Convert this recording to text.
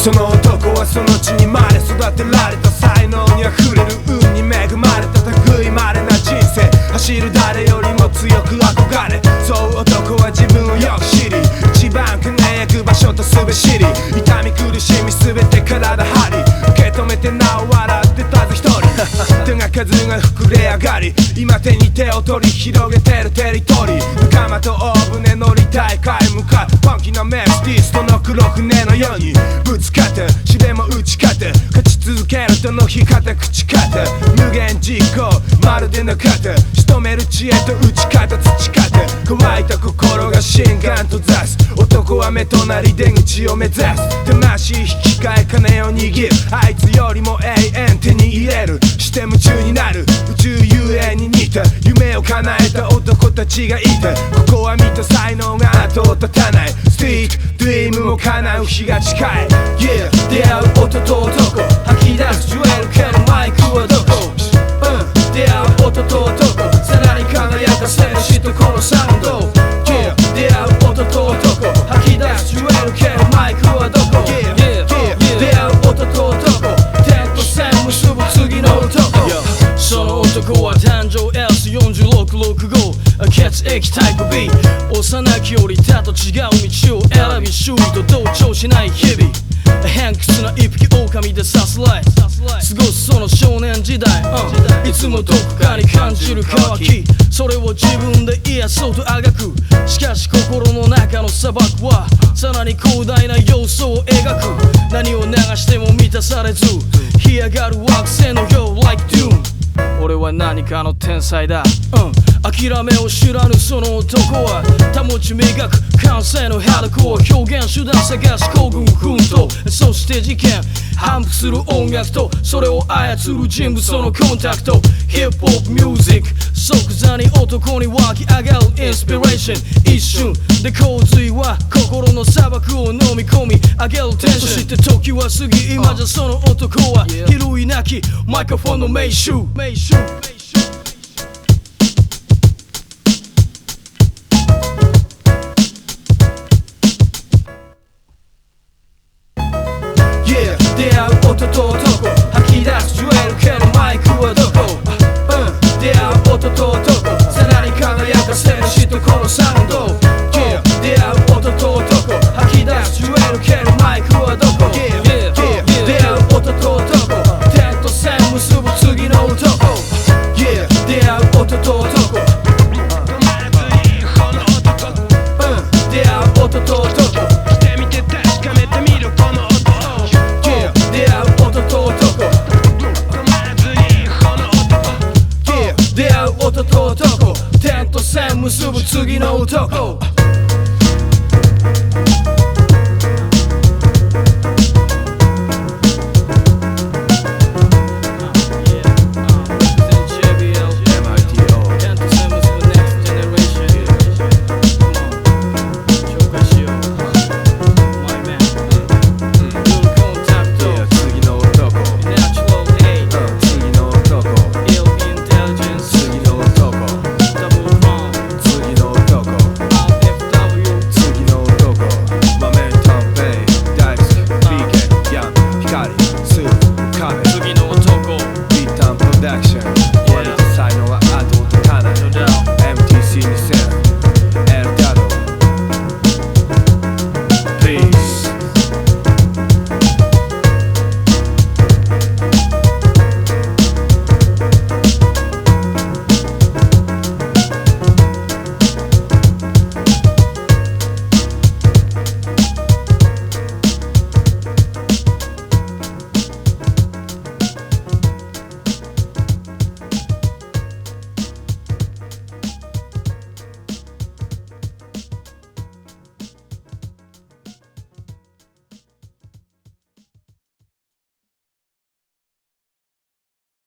その男はその地に生まれ育てられた才能にあふれる運に恵まれた類まれな人生。走る誰よりも強く憧れ。そう男は自分をよく知り。一番輝く場所とすべ知り。痛み苦しみすべ数が膨れ上がり今手に手を取り広げてるテリトリー。仲間と大船乗りたい買い向かうファンキーなメスティストの黒船のように。ぶつかって試練も打ち勝て勝ち続けるとの日方口方無限実行まるでなかった仕留める知恵と打ち方培って乾いた心が心眼とざす。男は目となり出口を目指す。魂引き換え金を握る。あいつよ夢を叶えた男たちがいた。ここは見た才能が後を絶たない。スティートドリームも叶う日が近い。665血液タイプ B 幼きより他と違う道を選び周囲と同調しない日々。偏屈な一匹狼でさすらい。過ごすその少年時代、うん。いつもどこかに感じる渇き。それを自分で癒そうとあがく。しかし心の中の砂漠はさらに広大な要素を描く。何を流しても満たされず。干上がる惑星のよう Like Doom 俺は何かの天才だ、うん、諦めを知らぬその男は保ち磨く感性のハードコア表現手段探し行軍奮闘。そして事件。反復する音楽とそれを操る人物そのコンタクト。ヒップホップミュージック即座に男に湧き上がるインスピレーション一瞬で洪水は心の砂漠を飲み込み上げるテンションそして時は過ぎ今じゃその男は比類なきマイクロフォンの名手。名手。出会う音と男うん出会う音と男。してみて確かめてみるこの音 Yeah. 出会う音と男止まらずにこの男 Yeah 出会う音と男。点と線結ぶ次の男。